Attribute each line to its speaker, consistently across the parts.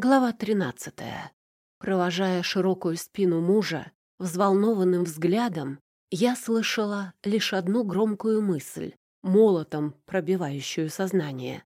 Speaker 1: Глава 13. Провожая широкую спину мужа взволнованным взглядом, я слышала лишь одну громкую мысль, молотом пробивающую сознание.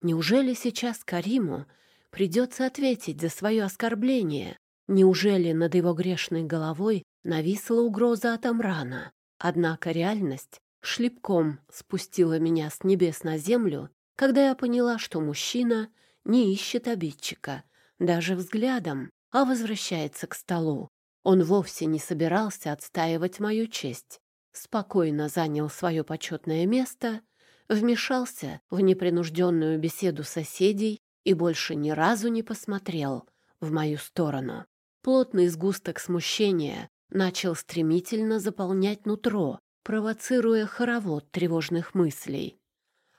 Speaker 1: Неужели сейчас Кариму придется ответить за свое оскорбление? Неужели над его грешной головой нависла угроза от Амрана? Однако реальность шлепком спустила меня с небес на землю, когда я поняла, что мужчина не ищет обидчика — даже взглядом, а возвращается к столу. Он вовсе не собирался отстаивать мою честь. Спокойно занял свое почетное место, вмешался в непринужденную беседу соседей и больше ни разу не посмотрел в мою сторону. Плотный сгусток смущения начал стремительно заполнять нутро, провоцируя хоровод тревожных мыслей.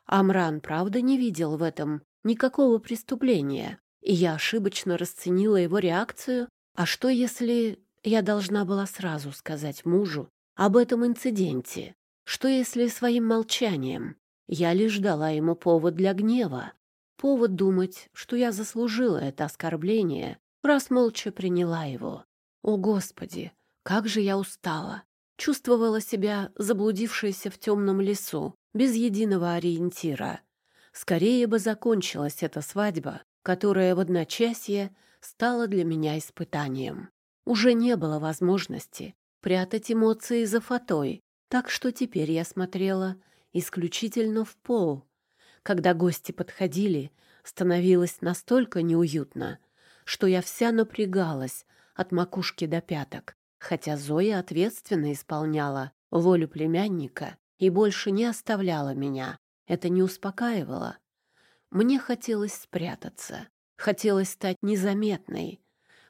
Speaker 1: Амран, правда, не видел в этом никакого преступления и я ошибочно расценила его реакцию. А что, если я должна была сразу сказать мужу об этом инциденте? Что, если своим молчанием я лишь дала ему повод для гнева? Повод думать, что я заслужила это оскорбление, раз молча приняла его. О, Господи, как же я устала! Чувствовала себя заблудившейся в темном лесу, без единого ориентира. Скорее бы закончилась эта свадьба, которое в одночасье стало для меня испытанием. Уже не было возможности прятать эмоции за фатой, так что теперь я смотрела исключительно в пол. Когда гости подходили, становилось настолько неуютно, что я вся напрягалась от макушки до пяток, хотя Зоя ответственно исполняла волю племянника и больше не оставляла меня. Это не успокаивало, мне хотелось спрятаться, хотелось стать незаметной,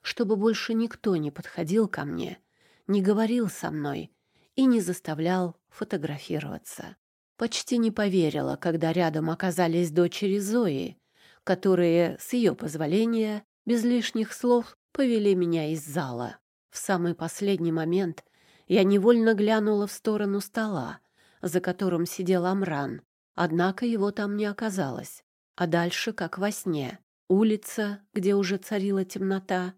Speaker 1: чтобы больше никто не подходил ко мне, не говорил со мной и не заставлял фотографироваться. Почти не поверила, когда рядом оказались дочери Зои, которые, с ее позволения, без лишних слов, повели меня из зала. В самый последний момент я невольно глянула в сторону стола, за которым сидел Амран, однако его там не оказалось. А дальше, как во сне, улица, где уже царила темнота,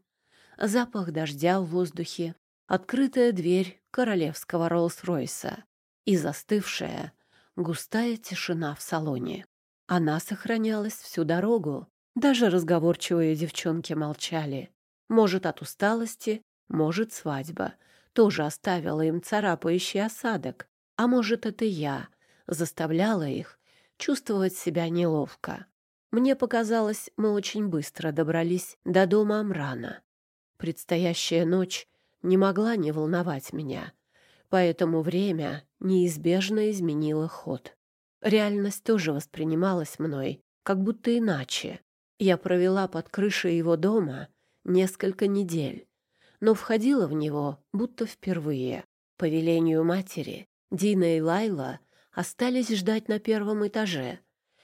Speaker 1: запах дождя в воздухе, открытая дверь королевского Роллс-Ройса и застывшая густая тишина в салоне. Она сохранялась всю дорогу. Даже разговорчивые девчонки молчали. Может, от усталости, может, свадьба тоже оставила им царапающий осадок, а может, это я заставляла их чувствовать себя неловко. Мне показалось, мы очень быстро добрались до дома Амрана. Предстоящая ночь не могла не волновать меня, поэтому время неизбежно изменило ход. Реальность тоже воспринималась мной как будто иначе. Я провела под крышей его дома несколько недель, но входила в него будто впервые. По велению матери Дина и Лайла остались ждать на первом этаже.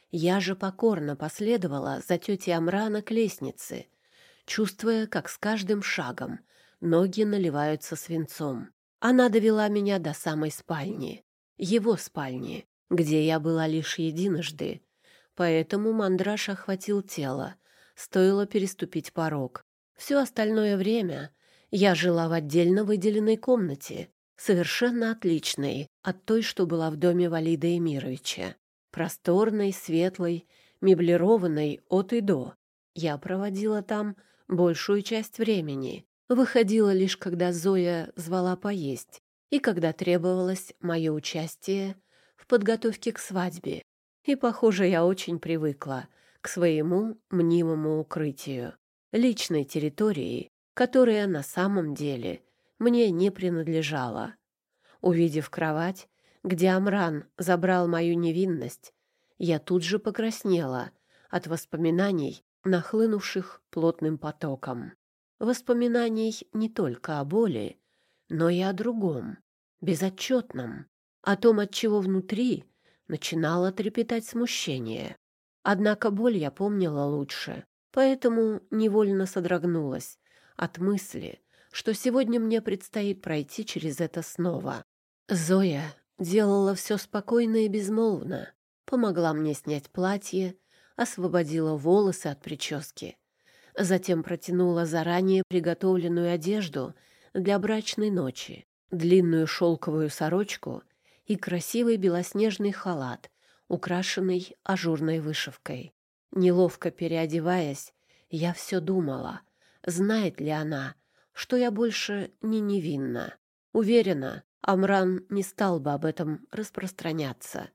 Speaker 1: Я же покорно последовала за тетей Амрана к лестнице, чувствуя, как с каждым шагом ноги наливаются свинцом. Она довела меня до самой спальни, его спальни, где я была лишь единожды, поэтому мандраж охватил тело, стоило переступить порог. Все остальное время я жила в отдельно выделенной комнате, совершенно отличной от той, что была в доме Валида Эмировича. Просторной, светлой, меблированной от и до. Я проводила там большую часть времени. Выходила лишь, когда Зоя звала поесть и когда требовалось мое участие в подготовке к свадьбе. И, похоже, я очень привыкла к своему мнимому укрытию, личной территории, которая на самом деле мне не принадлежала. Увидев кровать, где Амран забрал мою невинность, я тут же покраснела от воспоминаний, нахлынувших плотным потоком. Воспоминаний не только о боли, но и о другом, безотчетном, о том, от чего внутри начинало трепетать смущение. Однако боль я помнила лучше, поэтому невольно содрогнулась от мысли, что сегодня мне предстоит пройти через это снова. Зоя делала все спокойно и безмолвно, помогла мне снять платье, освободила волосы от прически, Затем протянула заранее приготовленную одежду для брачной ночи, длинную шелковую сорочку и красивый белоснежный халат, украшенный ажурной вышивкой. Неловко переодеваясь, я все думала, знает ли она, что я больше не невинна. Уверена, Амран не стал бы об этом распространяться.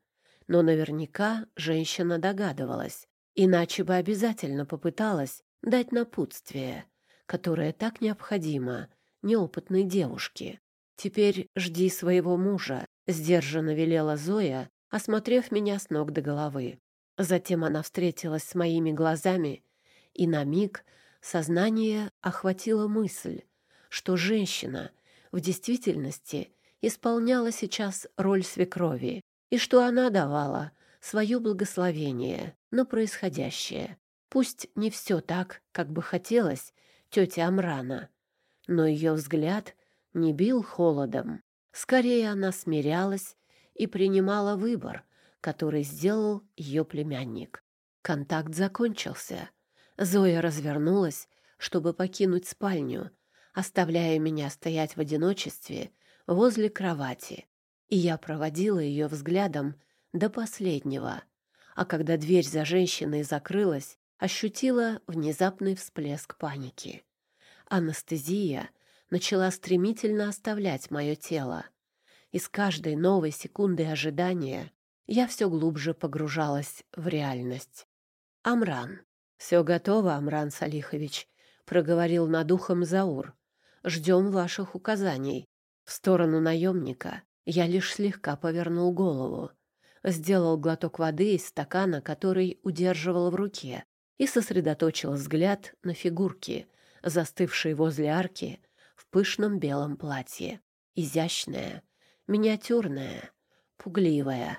Speaker 1: Но наверняка женщина догадывалась, иначе бы обязательно попыталась дать напутствие, которое так необходимо неопытной девушке. «Теперь жди своего мужа», — сдержанно велела Зоя, осмотрев меня с ног до головы. Затем она встретилась с моими глазами, и на миг сознание охватила мысль, что женщина в действительности исполняла сейчас роль свекрови, и что она давала свое благословение на происходящее. Пусть не все так, как бы хотелось тете Амрана, но ее взгляд не бил холодом. Скорее она смирялась и принимала выбор, который сделал ее племянник. Контакт закончился. Зоя развернулась, чтобы покинуть спальню, оставляя меня стоять в одиночестве возле кровати. И я проводила ее взглядом до последнего. А когда дверь за женщиной закрылась, ощутила внезапный всплеск паники. Анестезия начала стремительно оставлять мое тело. И с каждой новой секундой ожидания я все глубже погружалась в реальность. «Амран». «Все готово, Амран Салихович», — проговорил над ухом Заур. «Ждем ваших указаний». В сторону наемника я лишь слегка повернул голову, сделал глоток воды из стакана, который удерживал в руке, и сосредоточил взгляд на фигурки, застывшие возле арки в пышном белом платье. Изящная, миниатюрная, пугливая.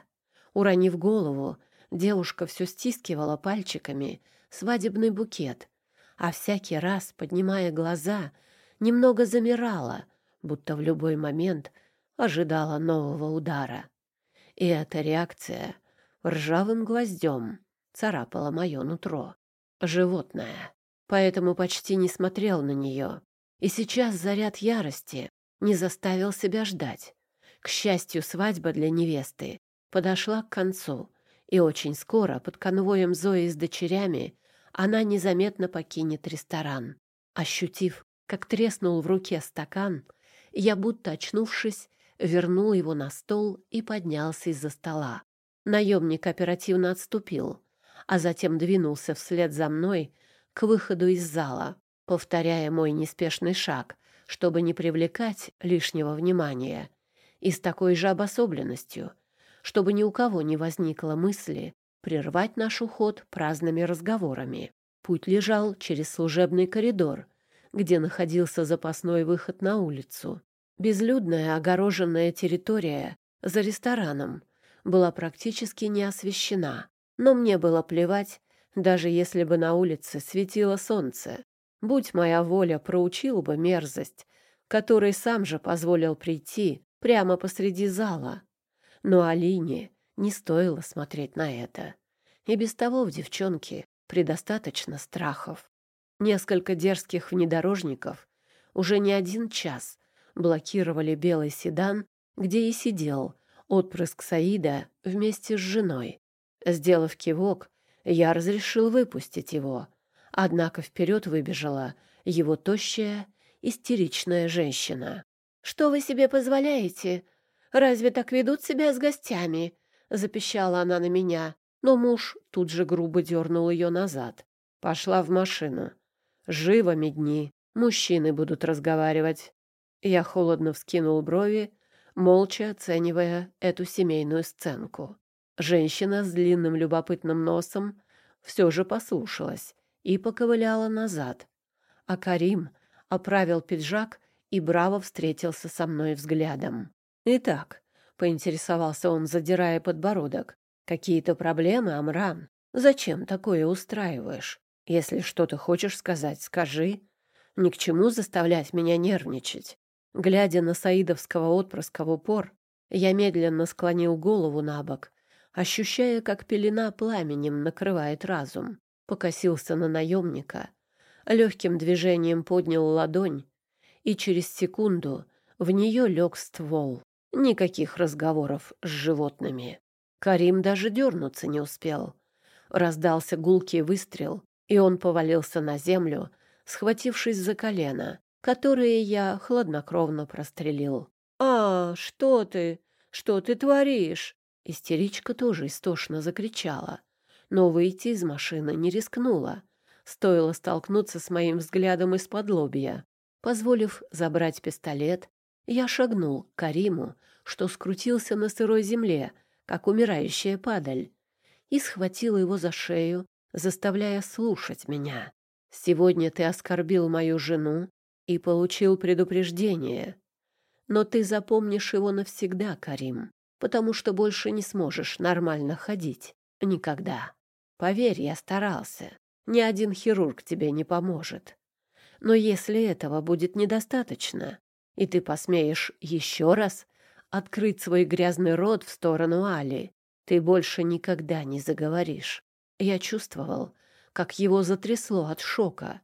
Speaker 1: Уронив голову, девушка все стискивала пальчиками свадебный букет, а всякий раз, поднимая глаза, немного замирала, будто в любой момент ожидала нового удара. И эта реакция ржавым гвоздем царапала мое нутро. Животное. Поэтому почти не смотрел на нее. И сейчас заряд ярости не заставил себя ждать. К счастью, свадьба для невесты подошла к концу, и очень скоро под конвоем Зои с дочерями она незаметно покинет ресторан. Ощутив, как треснул в руке стакан, я, будто очнувшись, вернул его на стол и поднялся из-за стола. Наемник оперативно отступил, а затем двинулся вслед за мной к выходу из зала, повторяя мой неспешный шаг, чтобы не привлекать лишнего внимания, и с такой же обособленностью — чтобы ни у кого не возникло мысли прервать наш уход праздными разговорами. Путь лежал через служебный коридор, где находился запасной выход на улицу. Безлюдная огороженная территория за рестораном была практически не освещена, но мне было плевать, даже если бы на улице светило солнце. Будь моя воля, проучил бы мерзость, которой сам же позволил прийти прямо посреди зала. Но Алине не стоило смотреть на это. И без того в девчонке предостаточно страхов. Несколько дерзких внедорожников уже не один час блокировали белый седан, где и сидел отпрыск Саида вместе с женой. Сделав кивок, я разрешил выпустить его, однако вперед выбежала его тощая, истеричная женщина. «Что вы себе позволяете?» Разве так ведут себя с гостями?» — запищала она на меня. Но муж тут же грубо дернул ее назад. Пошла в машину. «Живо, медни, мужчины будут разговаривать». Я холодно вскинул брови, молча оценивая эту семейную сценку. Женщина с длинным любопытным носом все же послушалась и поковыляла назад. А Карим оправил пиджак и браво встретился со мной взглядом. «Итак», — поинтересовался он, задирая подбородок, — «какие-то проблемы, Амран? Зачем такое устраиваешь? Если что-то хочешь сказать, скажи. Ни к чему заставлять меня нервничать». Глядя на саидовского отпрыска в упор, я медленно склонил голову на бок, ощущая, как пелена пламенем накрывает разум. Покосился на наемника, легким движением поднял ладонь, и через секунду в нее лег ствол. Никаких разговоров с животными. Карим даже дернуться не успел. Раздался гулкий выстрел, и он повалился на землю, схватившись за колено, которое я хладнокровно прострелил. «А, что ты? Что ты творишь?» Истеричка тоже истошно закричала, но выйти из машины не рискнула. Стоило столкнуться с моим взглядом из-под лобья. Позволив забрать пистолет, я шагнул к Кариму, что скрутился на сырой земле, как умирающая падаль, и схватил его за шею, заставляя слушать меня. «Сегодня ты оскорбил мою жену и получил предупреждение. Но ты запомнишь его навсегда, Карим, потому что больше не сможешь нормально ходить. Никогда. Поверь, я старался. Ни один хирург тебе не поможет. Но если этого будет недостаточно, и ты посмеешь еще раз открыть свой грязный рот в сторону Али, ты больше никогда не заговоришь. Я чувствовал, как его затрясло от шока.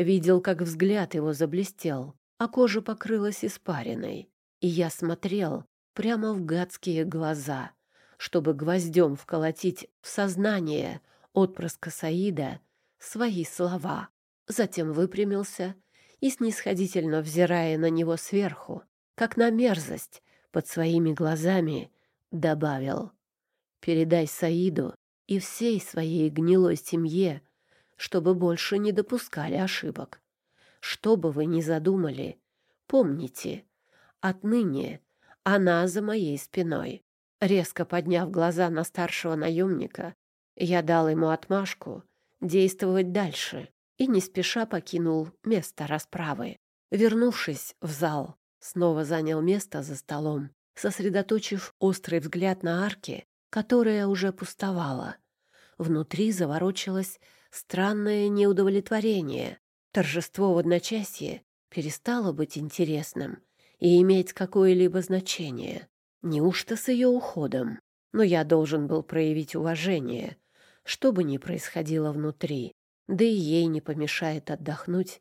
Speaker 1: Видел, как взгляд его заблестел, а кожа покрылась испариной. И я смотрел прямо в гадские глаза, чтобы гвоздем вколотить в сознание отпрыска Саида свои слова. Затем выпрямился и, снисходительно взирая на него сверху, как на мерзость под своими глазами, добавил «Передай Саиду и всей своей гнилой семье, чтобы больше не допускали ошибок. Что бы вы ни задумали, помните, отныне она за моей спиной». Резко подняв глаза на старшего наемника, я дал ему отмашку действовать дальше и не спеша покинул место расправы. Вернувшись в зал, снова занял место за столом, сосредоточив острый взгляд на арке, которая уже пустовала. Внутри заворочилось странное неудовлетворение. Торжество в одночасье перестало быть интересным и иметь какое-либо значение. Неужто с ее уходом? Но я должен был проявить уважение, что бы ни происходило внутри да и ей не помешает отдохнуть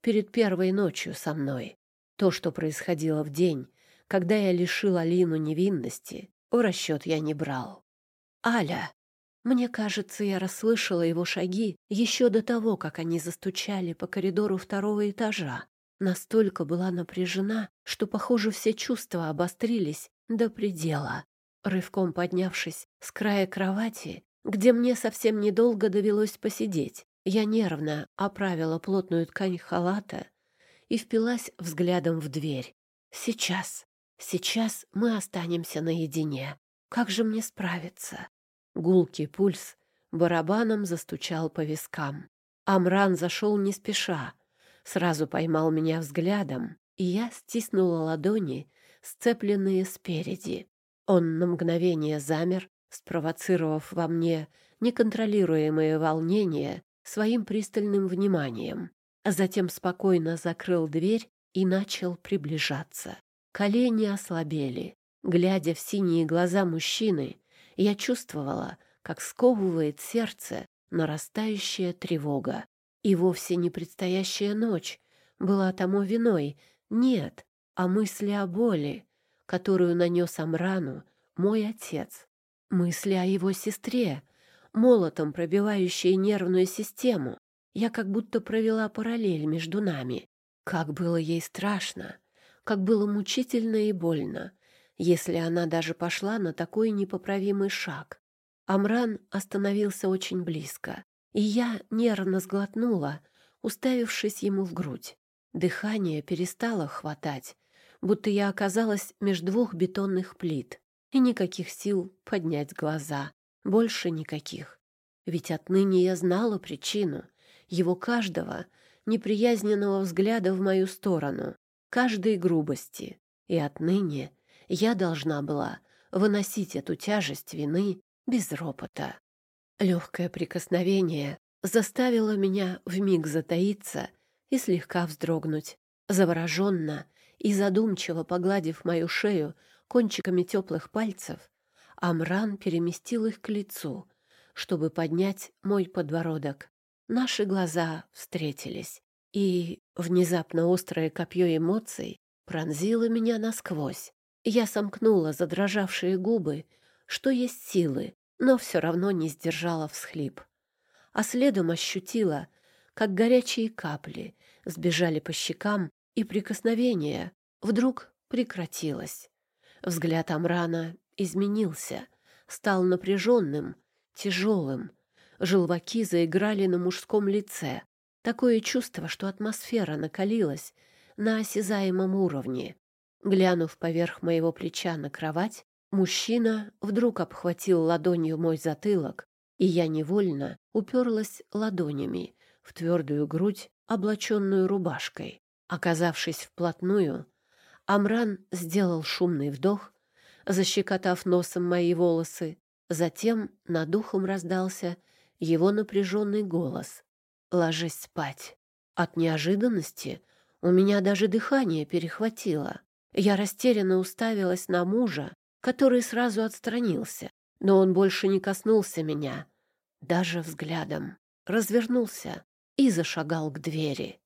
Speaker 1: перед первой ночью со мной. То, что происходило в день, когда я лишил Алину невинности, в расчет я не брал. «Аля!» Мне кажется, я расслышала его шаги еще до того, как они застучали по коридору второго этажа. Настолько была напряжена, что, похоже, все чувства обострились до предела. Рывком поднявшись с края кровати, где мне совсем недолго довелось посидеть, я нервно оправила плотную ткань халата и впилась взглядом в дверь. Сейчас, сейчас мы останемся наедине. Как же мне справиться? Гулкий пульс барабаном застучал по вискам. Амран зашел не спеша, сразу поймал меня взглядом, и я стиснула ладони, сцепленные спереди. Он на мгновение замер, спровоцировав во мне неконтролируемое волнение своим пристальным вниманием, а затем спокойно закрыл дверь и начал приближаться. Колени ослабели. Глядя в синие глаза мужчины, я чувствовала, как сковывает сердце нарастающая тревога. И вовсе не предстоящая ночь была тому виной, нет, а мысли о боли, которую нанес Амрану мой отец, мысли о его сестре, молотом пробивающие нервную систему. Я как будто провела параллель между нами. Как было ей страшно, как было мучительно и больно, если она даже пошла на такой непоправимый шаг. Амран остановился очень близко, и я нервно сглотнула, уставившись ему в грудь. Дыхание перестало хватать, будто я оказалась между двух бетонных плит, и никаких сил поднять глаза. Больше никаких. Ведь отныне я знала причину его каждого неприязненного взгляда в мою сторону, каждой грубости. И отныне я должна была выносить эту тяжесть вины без ропота. Легкое прикосновение заставило меня вмиг затаиться и слегка вздрогнуть. Завороженно и задумчиво погладив мою шею кончиками теплых пальцев, Амран переместил их к лицу, чтобы поднять мой подбородок. Наши глаза встретились, и внезапно острое копье эмоций пронзило меня насквозь. Я сомкнула задрожавшие губы, что есть силы, но все равно не сдержала всхлип. А следом ощутила, как горячие капли сбежали по щекам, и прикосновение вдруг прекратилось. Взгляд Амрана изменился, стал напряженным, тяжелым. Желваки заиграли на мужском лице. Такое чувство, что атмосфера накалилась на осязаемом уровне. Глянув поверх моего плеча на кровать, мужчина вдруг обхватил ладонью мой затылок, и я невольно уперлась ладонями в твердую грудь, облаченную рубашкой. Оказавшись вплотную, Амран сделал шумный вдох, защекотав носом мои волосы. Затем над ухом раздался его напряженный голос. «Ложись спать». От неожиданности у меня даже дыхание перехватило. Я растерянно уставилась на мужа, который сразу отстранился, но он больше не коснулся меня, даже взглядом. Развернулся и зашагал к двери.